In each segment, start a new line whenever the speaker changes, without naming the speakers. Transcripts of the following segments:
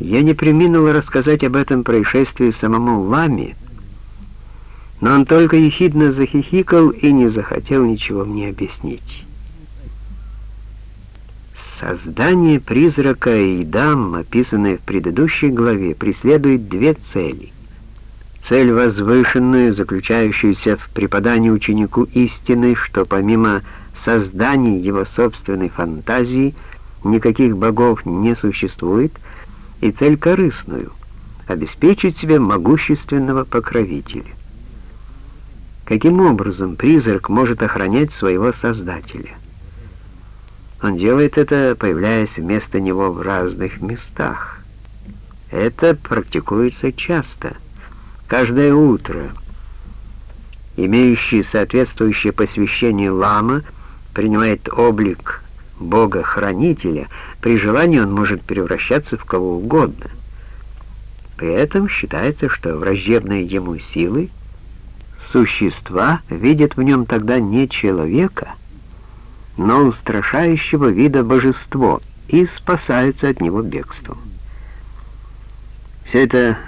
Я не приминула рассказать об этом происшествии самому Ламе, но он только ехидно захихикал и не захотел ничего мне объяснить. Создание призрака и дам, описанное в предыдущей главе, преследует две цели. Цель возвышенную, заключающуюся в преподании ученику истины, что помимо создания его собственной фантазии никаких богов не существует, и цель корыстную — обеспечить себе могущественного покровителя. Каким образом призрак может охранять своего Создателя? Он делает это, появляясь вместо него в разных местах. Это практикуется часто, каждое утро. Имеющий соответствующее посвящение лама принимает облик Бога-хранителя, при желании он может превращаться в кого угодно. При этом считается, что враждебные ему силы, существа, видят в нем тогда не человека, но устрашающего вида божество и спасаются от него бегством. Все это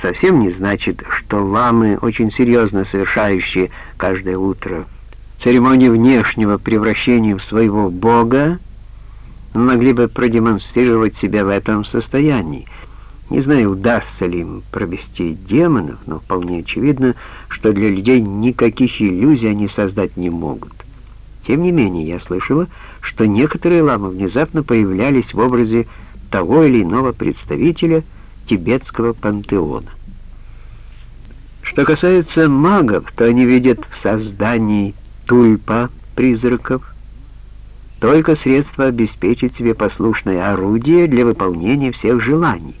совсем не значит, что ламы, очень серьезно совершающие каждое утро церемонию внешнего превращения в своего бога, могли бы продемонстрировать себя в этом состоянии. Не знаю, удастся ли им провести демонов, но вполне очевидно, что для людей никаких иллюзий они создать не могут. Тем не менее, я слышала, что некоторые ламы внезапно появлялись в образе того или иного представителя тибетского пантеона. Что касается магов, то они видят в создании тульпа призраков только средство обеспечить себе послушное орудие для выполнения всех желаний.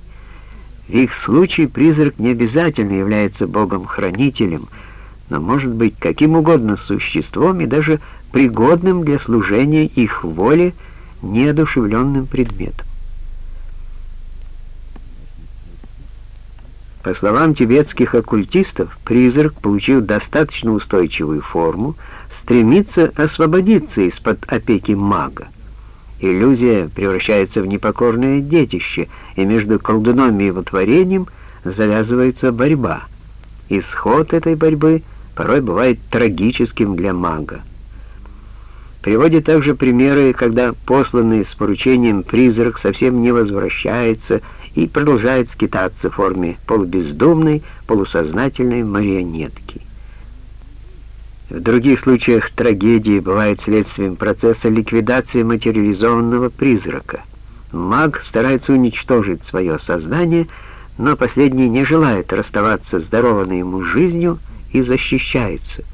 В их случае призрак не обязательно является богом-хранителем, но может быть каким угодно существом и даже пригодным для служения их воле неодушевленным предметом. По словам тибетских оккультистов, призрак получил достаточно устойчивую форму, стремится освободиться из-под опеки мага. Иллюзия превращается в непокорное детище, и между колдуном и его творением завязывается борьба. Исход этой борьбы порой бывает трагическим для мага. Приводит также примеры, когда посланный с поручением призрак совсем не возвращается и продолжает скитаться в форме полубездумной, полусознательной марионетки. В других случаях трагедии бывают следствием процесса ликвидации материализованного призрака. Маг старается уничтожить свое сознание, но последний не желает расставаться с дарованной ему жизнью и защищается.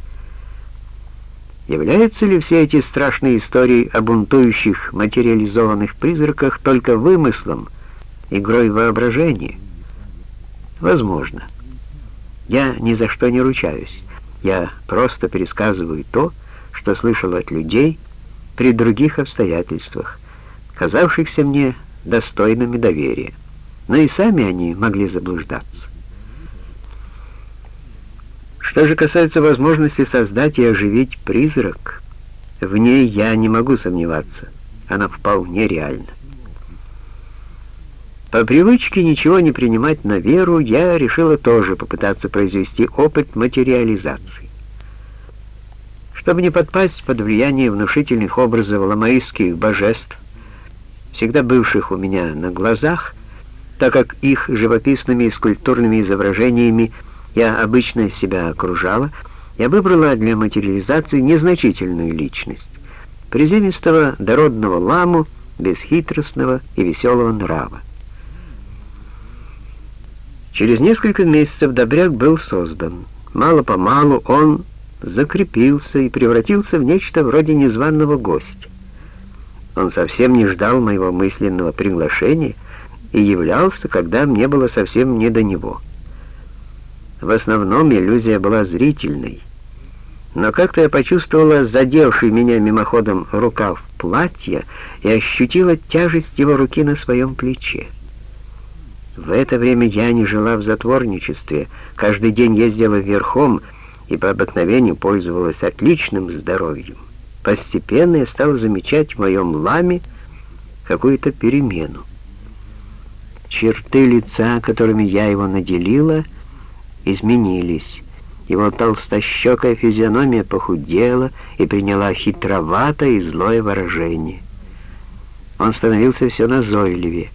Являются ли все эти страшные истории о бунтующих материализованных призраках только вымыслом, игрой воображения? Возможно. Я ни за что не ручаюсь. Я просто пересказываю то, что слышал от людей при других обстоятельствах, казавшихся мне достойными доверия. Но и сами они могли заблуждаться. Что же касается возможности создать и оживить призрак, в ней я не могу сомневаться. Она вполне реальна. По привычке ничего не принимать на веру, я решила тоже попытаться произвести опыт материализации. Чтобы не подпасть под влияние внушительных образов ламаистских божеств, всегда бывших у меня на глазах, так как их живописными и скульптурными изображениями я обычно себя окружала, я выбрала для материализации незначительную личность, приземистого дородного ламу, бесхитростного и веселого нрава. Через несколько месяцев добряк был создан. Мало-помалу он закрепился и превратился в нечто вроде незваного гостя. Он совсем не ждал моего мысленного приглашения и являлся, когда мне было совсем не до него. В основном иллюзия была зрительной, но как-то я почувствовала задевший меня мимоходом рукав платья и ощутила тяжесть его руки на своем плече. В это время я не жила в затворничестве, каждый день ездила верхом и по обыкновению пользовалась отличным здоровьем. Постепенно я стала замечать в моем ламе какую-то перемену. черты лица, которыми я его наделила, изменились. Его толстощекая физиономия похудела и приняла хитроватое и злое выражение. Он становился все назойливее.